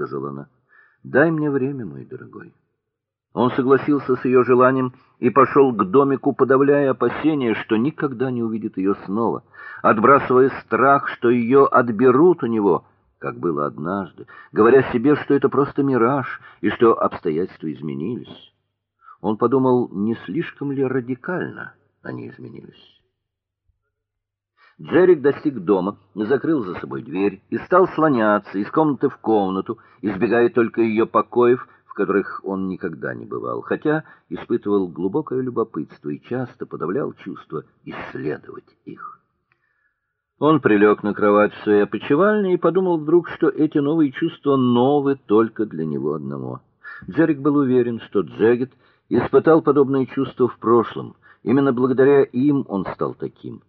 сказала она. Дай мне время, мой дорогой. Он согласился с ее желанием и пошел к домику, подавляя опасения, что никогда не увидит ее снова, отбрасывая страх, что ее отберут у него, как было однажды, говоря себе, что это просто мираж и что обстоятельства изменились. Он подумал, не слишком ли радикально они изменились. Джерик достиг дома, закрыл за собой дверь и стал слоняться из комнаты в комнату, избегая только ее покоев, в которых он никогда не бывал, хотя испытывал глубокое любопытство и часто подавлял чувство исследовать их. Он прилег на кровать в своей опочивальне и подумал вдруг, что эти новые чувства новы только для него одного. Джерик был уверен, что Джегет испытал подобные чувства в прошлом. Именно благодаря им он стал таким.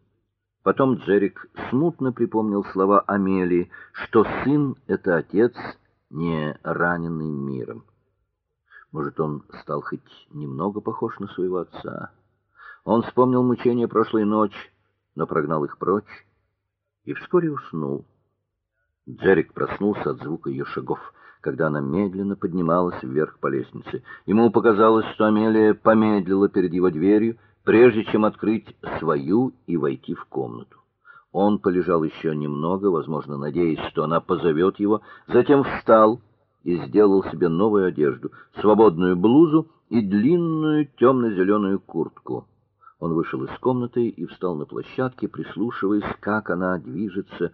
Потом Джерик смутно припомнил слова Амелии, что сын это отец, не раненый миром. Может, он стал хоть немного похож на своего отца. Он вспомнил мучения прошлой ночи, но прогнал их прочь и вскоре уснул. Джерик проснулся от звука ее шагов, когда она медленно поднималась вверх по лестнице. Ему показалось, что Амелия помедлила перед его дверью, прежде чем открыть свою и войти в комнату. Он полежал еще немного, возможно, надеясь, что она позовет его, затем встал и сделал себе новую одежду, свободную блузу и длинную темно зеленую куртку. Он вышел из комнаты и встал на площадке, прислушиваясь, как она движется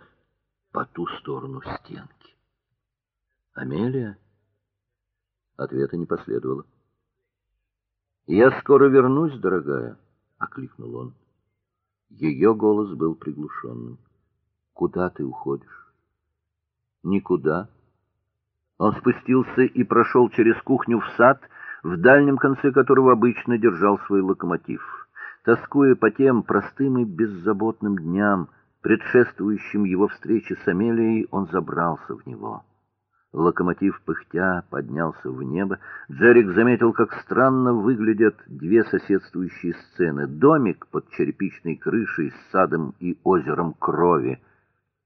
по ту сторону стенки. Амелия ответа не последовало. "Я скоро вернусь, дорогая", окликнул он. Ее голос был приглушенным. "Куда ты уходишь?" "Никуда". Он спустился и прошел через кухню в сад, в дальнем конце которого обычно держал свой локомотив. Тоскуя по тем простым и беззаботным дням, предшествующим его встрече с Амелией, он забрался в него. Локомотив пыхтя поднялся в небо. Джерик заметил, как странно выглядят две соседствующие сцены: домик под черепичной крышей с садом и озером крови.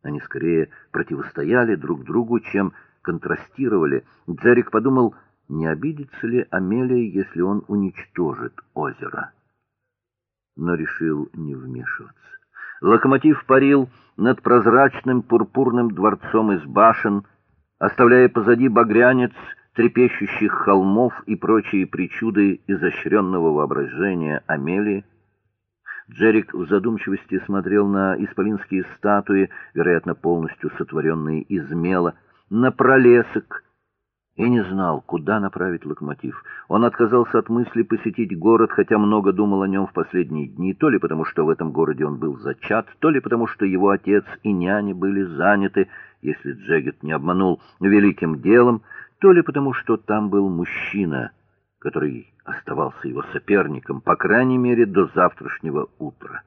Они скорее противостояли друг другу, чем контрастировали. Джерик подумал, не обидится ли Амелия, если он уничтожит озеро. Но решил не вмешиваться. Локомотив парил над прозрачным пурпурным дворцом из башен оставляя позади багрянец трепещущих холмов и прочие причуды изощренного воображения Амелии. Джерик в задумчивости смотрел на исполинские статуи, вероятно, полностью сотворенные из мела, на пролесок и не знал, куда направить локомотив. Он отказался от мысли посетить город, хотя много думал о нем в последние дни, то ли потому, что в этом городе он был зачат, то ли потому, что его отец и няня были заняты, если Джегет не обманул, великим делом, то ли потому, что там был мужчина, который оставался его соперником, по крайней мере, до завтрашнего утра.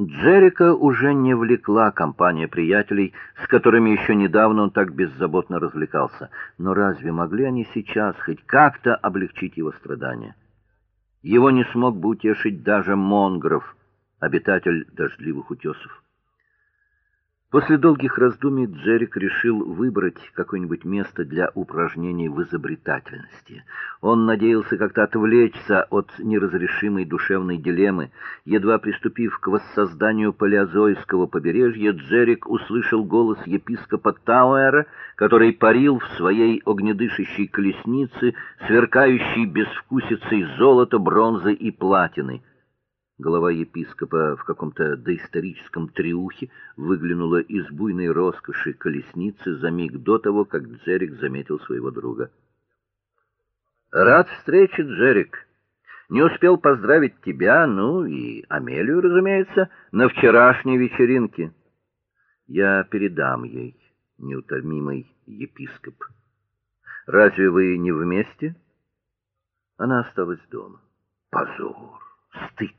Джерика уже не влекла компания приятелей, с которыми еще недавно он так беззаботно развлекался. Но разве могли они сейчас хоть как-то облегчить его страдания? Его не смог бы утешить даже Монгров, обитатель дождливых утесов. После долгих раздумий Джерик решил выбрать какое-нибудь место для упражнений в изобретательности. Он надеялся как-то отвлечься от неразрешимой душевной дилеммы. Едва приступив к воссозданию палеозойского побережья, Джерик услышал голос епископа Тауэра, который парил в своей огнедышащей колеснице, сверкающей безвкусицей золота, бронзы и платины. Голова епископа в каком-то доисторическом триухе выглянула из буйной роскоши колесницы за миг до того, как Джерик заметил своего друга. Рад встрече, Джерик. Не успел поздравить тебя, ну и Амелию, разумеется, на вчерашней вечеринке. Я передам ей, неутомимый епископ. Разве вы не вместе? Она осталась дома. Позор, стыд.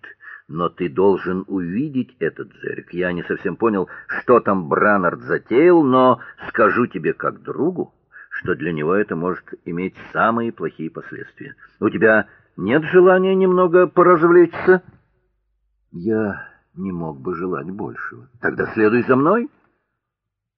Но ты должен увидеть этот Джерик. Я не совсем понял, что там Бранард затеял, но скажу тебе как другу, что для него это может иметь самые плохие последствия. У тебя нет желания немного поразвлечься? Я не мог бы желать большего. Тогда следуй за мной.